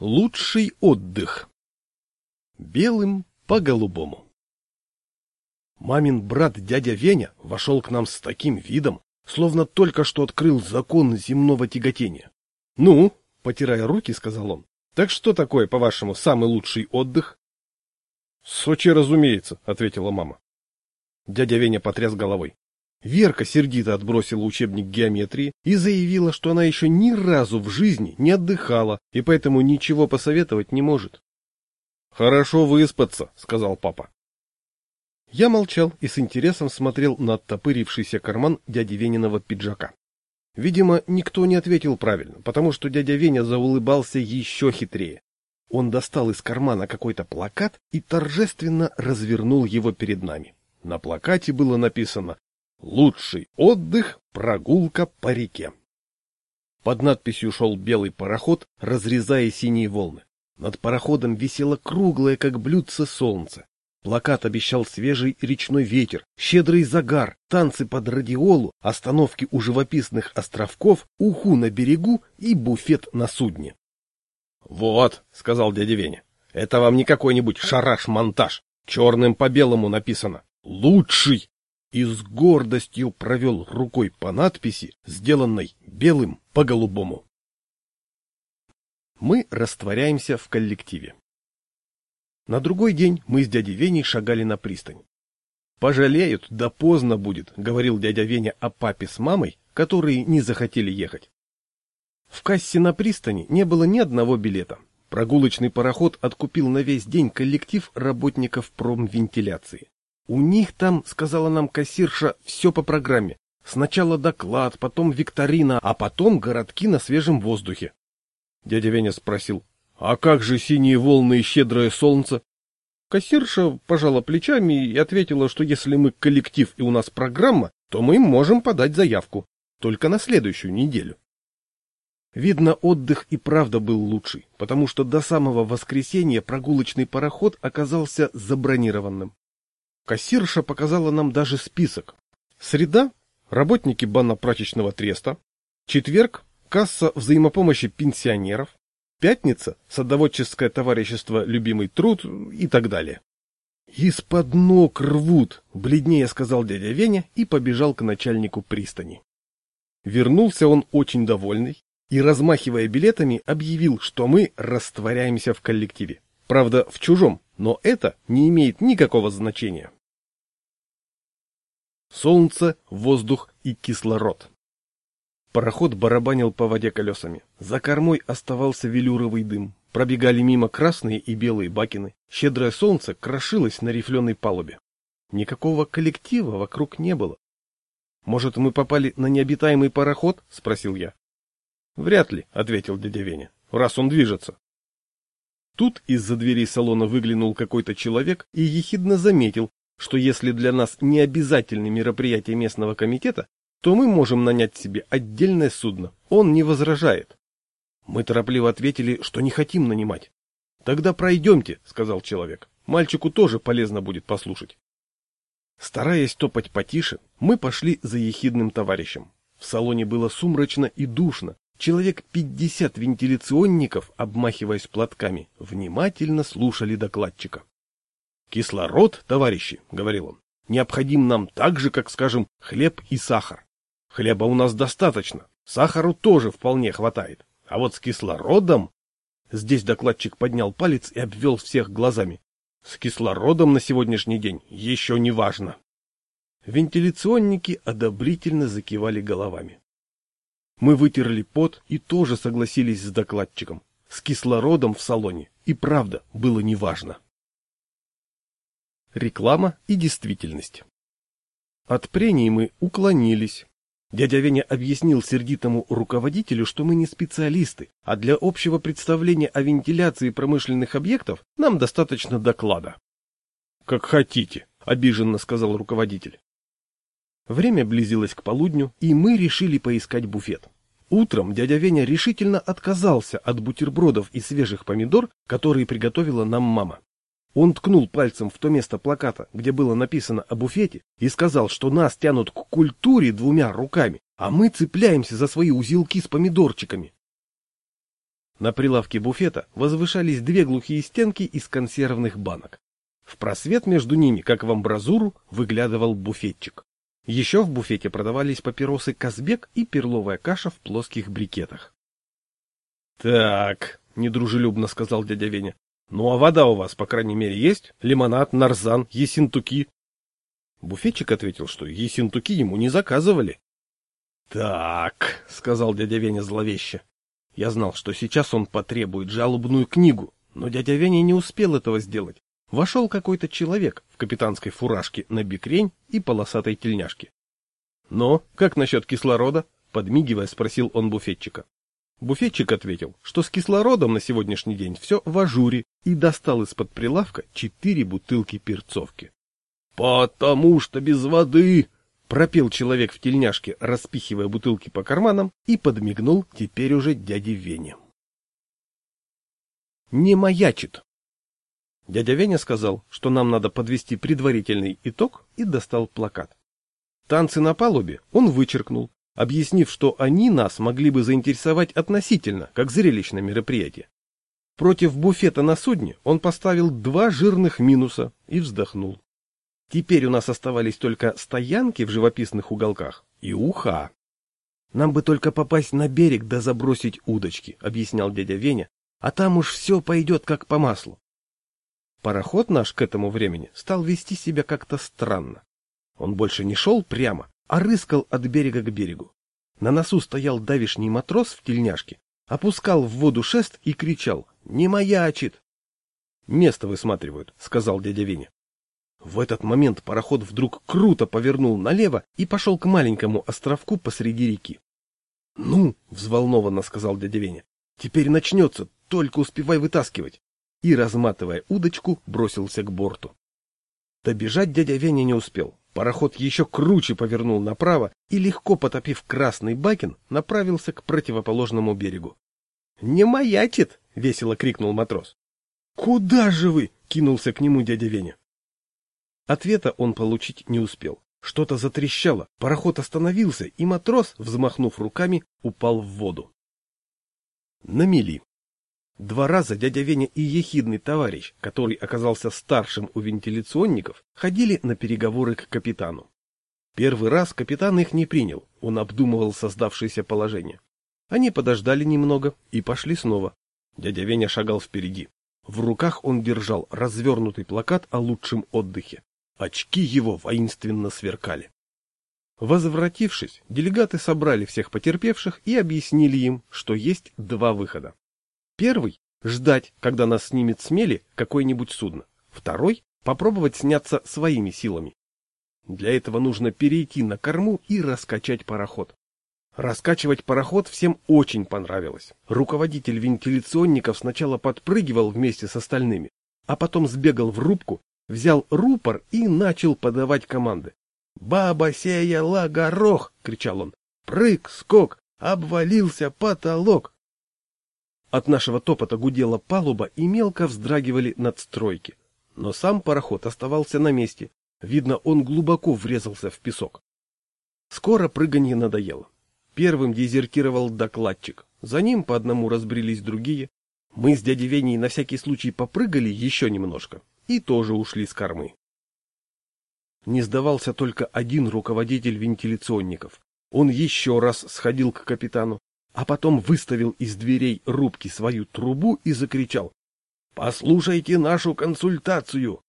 Лучший отдых. Белым по голубому. Мамин брат дядя Веня вошел к нам с таким видом, словно только что открыл закон земного тяготения. — Ну, — потирая руки, сказал он, — так что такое, по-вашему, самый лучший отдых? — Сочи, разумеется, — ответила мама. Дядя Веня потряс головой. Верка сердито отбросила учебник геометрии и заявила, что она еще ни разу в жизни не отдыхала и поэтому ничего посоветовать не может. «Хорошо выспаться», — сказал папа. Я молчал и с интересом смотрел на оттопырившийся карман дяди Вениного пиджака. Видимо, никто не ответил правильно, потому что дядя Веня заулыбался еще хитрее. Он достал из кармана какой-то плакат и торжественно развернул его перед нами. На плакате было написано Лучший отдых — прогулка по реке. Под надписью шел белый пароход, разрезая синие волны. Над пароходом висело круглое, как блюдце, солнце. Плакат обещал свежий речной ветер, щедрый загар, танцы под радиолу, остановки у живописных островков, уху на берегу и буфет на судне. — Вот, — сказал дядя Веня, — это вам не какой-нибудь шараш-монтаж. Черным по белому написано. Лучший и с гордостью провел рукой по надписи, сделанной белым по голубому. Мы растворяемся в коллективе. На другой день мы с дядей Веней шагали на пристань. «Пожалеют, да поздно будет», — говорил дядя Веня о папе с мамой, которые не захотели ехать. В кассе на пристани не было ни одного билета. Прогулочный пароход откупил на весь день коллектив работников промвентиляции. У них там, сказала нам кассирша, все по программе. Сначала доклад, потом викторина, а потом городки на свежем воздухе. Дядя Веня спросил, а как же синие волны и щедрое солнце? Кассирша пожала плечами и ответила, что если мы коллектив и у нас программа, то мы можем подать заявку. Только на следующую неделю. Видно, отдых и правда был лучший, потому что до самого воскресенья прогулочный пароход оказался забронированным. Кассирша показала нам даже список. Среда – работники банно-прачечного треста. Четверг – касса взаимопомощи пенсионеров. Пятница – садоводческое товарищество «Любимый труд» и так далее. «Из-под ног рвут», — бледнее сказал дядя Веня и побежал к начальнику пристани. Вернулся он очень довольный и, размахивая билетами, объявил, что мы растворяемся в коллективе. Правда, в чужом, но это не имеет никакого значения. Солнце, воздух и кислород. Пароход барабанил по воде колесами. За кормой оставался велюровый дым. Пробегали мимо красные и белые бакины. Щедрое солнце крошилось на рифленой палубе. Никакого коллектива вокруг не было. «Может, мы попали на необитаемый пароход?» — спросил я. «Вряд ли», — ответил дядя Веня, — «раз он движется». Тут из-за двери салона выглянул какой-то человек и ехидно заметил, что если для нас не обязательны мероприятия местного комитета, то мы можем нанять себе отдельное судно. Он не возражает. Мы торопливо ответили, что не хотим нанимать. Тогда пройдемте, сказал человек. Мальчику тоже полезно будет послушать. Стараясь топать потише, мы пошли за ехидным товарищем. В салоне было сумрачно и душно. Человек пятьдесят вентиляционников, обмахиваясь платками, внимательно слушали докладчика. Кислород, товарищи, — говорил он, — необходим нам так же, как, скажем, хлеб и сахар. Хлеба у нас достаточно, сахару тоже вполне хватает. А вот с кислородом... Здесь докладчик поднял палец и обвел всех глазами. С кислородом на сегодняшний день еще не важно. Вентиляционники одобрительно закивали головами. Мы вытерли пот и тоже согласились с докладчиком. С кислородом в салоне и правда было неважно. Реклама и действительность. От прений мы уклонились. Дядя Веня объяснил сердитому руководителю, что мы не специалисты, а для общего представления о вентиляции промышленных объектов нам достаточно доклада. — Как хотите, — обиженно сказал руководитель. Время близилось к полудню, и мы решили поискать буфет. Утром дядя Веня решительно отказался от бутербродов и свежих помидор, которые приготовила нам мама. Он ткнул пальцем в то место плаката, где было написано о буфете, и сказал, что нас тянут к культуре двумя руками, а мы цепляемся за свои узелки с помидорчиками. На прилавке буфета возвышались две глухие стенки из консервных банок. В просвет между ними, как в амбразуру, выглядывал буфетчик. Еще в буфете продавались папиросы Казбек и перловая каша в плоских брикетах. — Так, — недружелюбно сказал дядя Веня, — ну а вода у вас, по крайней мере, есть? Лимонад, нарзан, есентуки? Буфетчик ответил, что есентуки ему не заказывали. — Так, — сказал дядя Веня зловеще. Я знал, что сейчас он потребует жалобную книгу, но дядя Веня не успел этого сделать. Вошел какой-то человек в капитанской фуражке на бикрень и полосатой тельняшке. — Но, как насчет кислорода? — подмигивая, спросил он буфетчика. Буфетчик ответил, что с кислородом на сегодняшний день все в ажуре, и достал из-под прилавка четыре бутылки перцовки. — Потому что без воды! — пропел человек в тельняшке, распихивая бутылки по карманам, и подмигнул теперь уже дяде Вене. Не маячит. Дядя Веня сказал, что нам надо подвести предварительный итог и достал плакат. Танцы на палубе он вычеркнул, объяснив, что они нас могли бы заинтересовать относительно, как зрелищное мероприятие. Против буфета на судне он поставил два жирных минуса и вздохнул. Теперь у нас оставались только стоянки в живописных уголках и уха. Нам бы только попасть на берег да забросить удочки, объяснял дядя Веня, а там уж все пойдет как по маслу. Пароход наш к этому времени стал вести себя как-то странно. Он больше не шел прямо, а рыскал от берега к берегу. На носу стоял давишний матрос в тельняшке, опускал в воду шест и кричал «Не маячит!» «Место высматривают», — сказал дядя Веня. В этот момент пароход вдруг круто повернул налево и пошел к маленькому островку посреди реки. «Ну!» — взволнованно сказал дядя Веня. «Теперь начнется, только успевай вытаскивать!» и, разматывая удочку, бросился к борту. Добежать дядя Веня не успел. Пароход еще круче повернул направо и, легко потопив красный бакин, направился к противоположному берегу. — Не маячит! — весело крикнул матрос. — Куда же вы? — кинулся к нему дядя Веня. Ответа он получить не успел. Что-то затрещало, пароход остановился, и матрос, взмахнув руками, упал в воду. На мели. Два раза дядя Веня и ехидный товарищ, который оказался старшим у вентиляционников, ходили на переговоры к капитану. Первый раз капитан их не принял, он обдумывал создавшееся положение. Они подождали немного и пошли снова. Дядя Веня шагал впереди. В руках он держал развернутый плакат о лучшем отдыхе. Очки его воинственно сверкали. Возвратившись, делегаты собрали всех потерпевших и объяснили им, что есть два выхода. Первый — ждать, когда нас снимет с мели какое-нибудь судно. Второй — попробовать сняться своими силами. Для этого нужно перейти на корму и раскачать пароход. Раскачивать пароход всем очень понравилось. Руководитель вентиляционников сначала подпрыгивал вместе с остальными, а потом сбегал в рубку, взял рупор и начал подавать команды. «Баба сеяла горох!» — кричал он. «Прыг, скок! Обвалился потолок! От нашего топота гудела палуба и мелко вздрагивали надстройки. Но сам пароход оставался на месте. Видно, он глубоко врезался в песок. Скоро прыганье надоело. Первым дезертировал докладчик. За ним по одному разбрелись другие. Мы с дядей Веней на всякий случай попрыгали еще немножко и тоже ушли с кормы. Не сдавался только один руководитель вентиляционников. Он еще раз сходил к капитану, а потом выставил из дверей рубки свою трубу и закричал «Послушайте нашу консультацию!»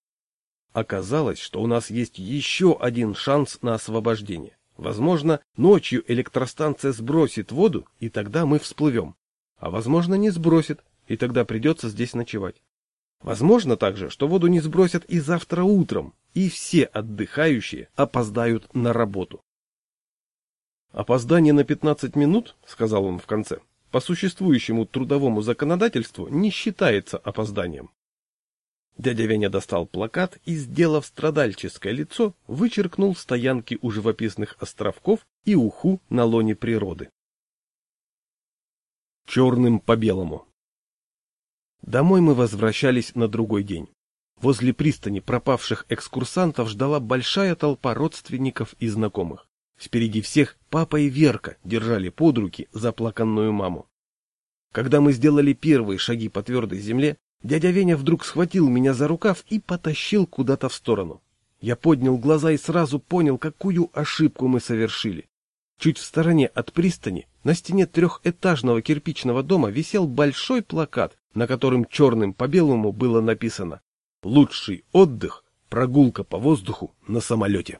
Оказалось, что у нас есть еще один шанс на освобождение. Возможно, ночью электростанция сбросит воду, и тогда мы всплывем. А возможно, не сбросит, и тогда придется здесь ночевать. Возможно также, что воду не сбросят и завтра утром, и все отдыхающие опоздают на работу. «Опоздание на 15 минут, — сказал он в конце, — по существующему трудовому законодательству не считается опозданием». Дядя Веня достал плакат и, сделав страдальческое лицо, вычеркнул стоянки у живописных островков и уху на лоне природы. Черным по белому Домой мы возвращались на другой день. Возле пристани пропавших экскурсантов ждала большая толпа родственников и знакомых. Впереди всех папа и Верка держали под руки заплаканную маму. Когда мы сделали первые шаги по твердой земле, дядя Веня вдруг схватил меня за рукав и потащил куда-то в сторону. Я поднял глаза и сразу понял, какую ошибку мы совершили. Чуть в стороне от пристани, на стене трехэтажного кирпичного дома висел большой плакат, на котором черным по белому было написано «Лучший отдых – прогулка по воздуху на самолете».